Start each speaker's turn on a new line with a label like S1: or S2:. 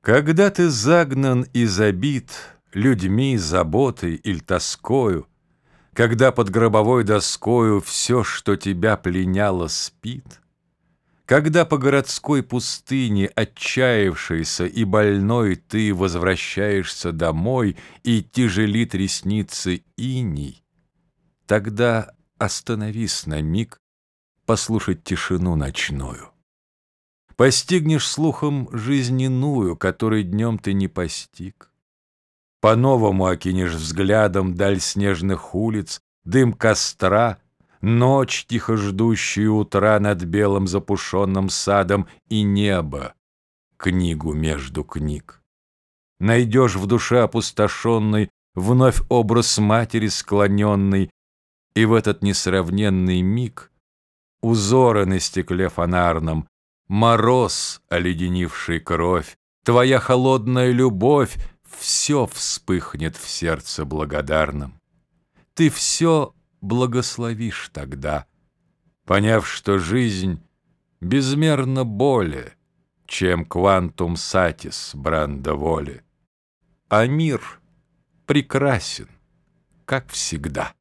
S1: Когда ты загнан и забит Людьми, заботой или тоскою, Когда под гробовой доскою Все, что тебя пленяло, спит, Когда по городской пустыне, Отчаявшийся и больной, Ты возвращаешься домой, И тяжелит ресницы иней, Тогда остановись на миг Послушать тишину ночную. Постигнешь слухом жизненную, Которой днем ты не постиг. По-новому окинешь взглядом Даль снежных улиц, дым костра, Ночь, тихо ждущую утра Над белым запушенным садом И небо, книгу между книг. Найдешь в душе опустошенной Вновь образ матери склоненный, И в этот несравненный миг Узоры на стекле фонарном Мороз, оледенивший кровь, Твоя холодная любовь, Все вспыхнет в сердце благодарном. Ты все благословишь тогда, Поняв, что жизнь безмерно более, Чем квантум сатис бранда воли. А мир прекрасен, как всегда.